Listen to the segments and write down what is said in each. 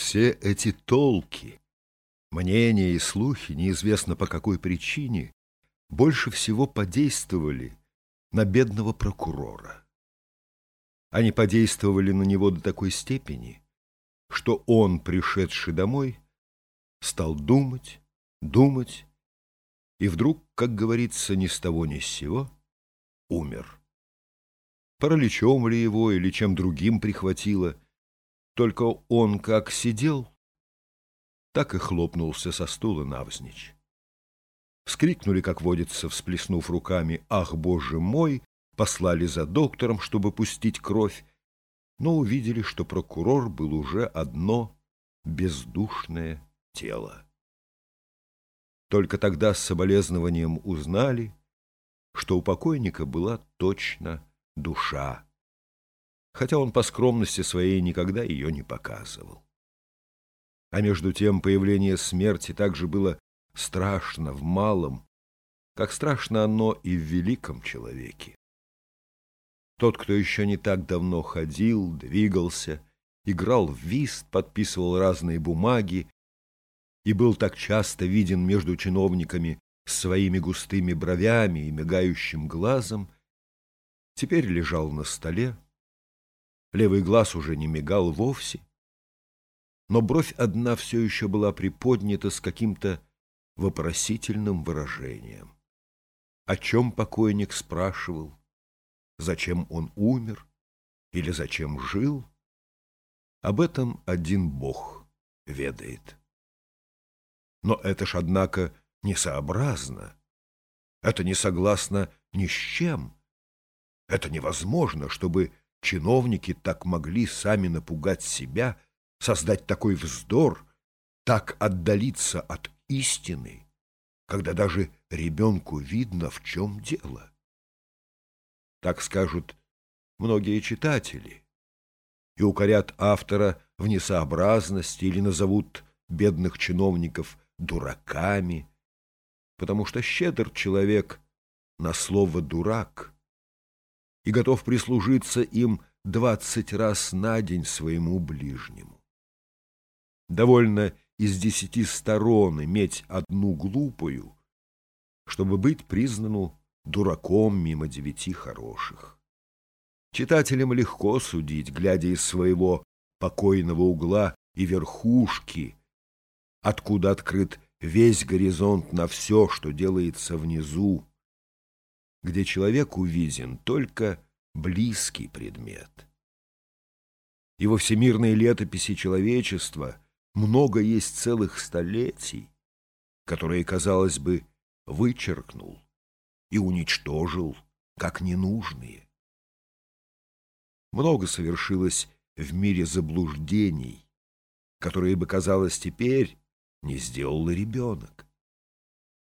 Все эти толки, мнения и слухи, неизвестно по какой причине, больше всего подействовали на бедного прокурора. Они подействовали на него до такой степени, что он, пришедший домой, стал думать, думать, и вдруг, как говорится, ни с того ни с сего, умер. Параличом ли его или чем другим прихватило — только он как сидел, так и хлопнулся со стула навзничь. Вскрикнули, как водится, всплеснув руками «Ах, Боже мой!» послали за доктором, чтобы пустить кровь, но увидели, что прокурор был уже одно бездушное тело. Только тогда с соболезнованием узнали, что у покойника была точно душа хотя он по скромности своей никогда ее не показывал. А между тем появление смерти также было страшно в малом, как страшно оно и в великом человеке. Тот, кто еще не так давно ходил, двигался, играл в вист, подписывал разные бумаги и был так часто виден между чиновниками с своими густыми бровями и мигающим глазом, теперь лежал на столе, Левый глаз уже не мигал вовсе, но бровь одна все еще была приподнята с каким-то вопросительным выражением. О чем покойник спрашивал? Зачем он умер? Или зачем жил? Об этом один Бог ведает. Но это ж, однако, несообразно. Это не согласно ни с чем. Это невозможно, чтобы Чиновники так могли сами напугать себя, создать такой вздор, так отдалиться от истины, когда даже ребенку видно, в чем дело. Так скажут многие читатели и укорят автора в несообразности или назовут бедных чиновников дураками, потому что щедр человек на слово «дурак», и готов прислужиться им двадцать раз на день своему ближнему. Довольно из десяти сторон иметь одну глупую, чтобы быть признану дураком мимо девяти хороших. Читателям легко судить, глядя из своего покойного угла и верхушки, откуда открыт весь горизонт на все, что делается внизу, где человеку виден только близкий предмет. И во всемирной летописи человечества много есть целых столетий, которые, казалось бы, вычеркнул и уничтожил как ненужные. Много совершилось в мире заблуждений, которые бы, казалось, теперь не сделал ребенок.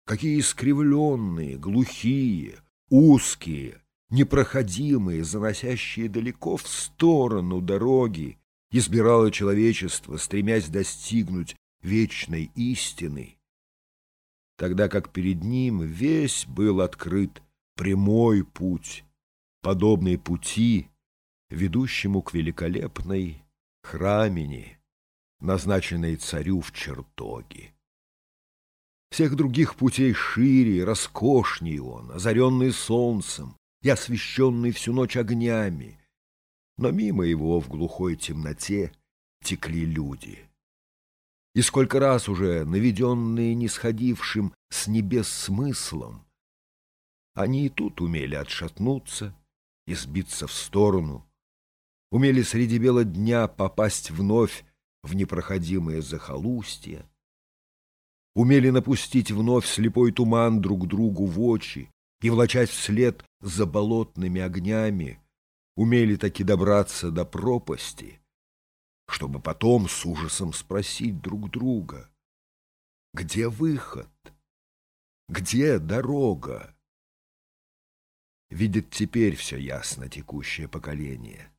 Какие искривленные, глухие, узкие, непроходимые, заносящие далеко в сторону дороги, избирало человечество, стремясь достигнуть вечной истины, тогда как перед ним весь был открыт прямой путь, подобный пути, ведущему к великолепной храмине, назначенной царю в чертоге. Всех других путей шире, роскошнее он, озаренный солнцем и освещенный всю ночь огнями. Но мимо его в глухой темноте текли люди. И сколько раз уже, наведенные нисходившим с небес смыслом, они и тут умели отшатнуться и сбиться в сторону, умели среди бела дня попасть вновь в непроходимые захолустья, умели напустить вновь слепой туман друг другу в очи и влачать вслед за болотными огнями, умели таки добраться до пропасти, чтобы потом с ужасом спросить друг друга, где выход, где дорога. Видит теперь все ясно текущее поколение.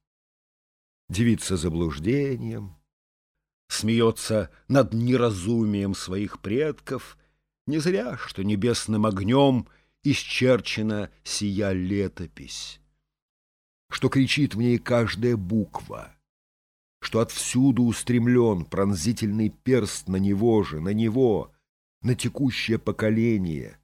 Девица заблуждением — смеется над неразумием своих предков, не зря, что небесным огнем исчерчена сия летопись, что кричит в ней каждая буква, что отвсюду устремлен пронзительный перст на него же, на него, на текущее поколение,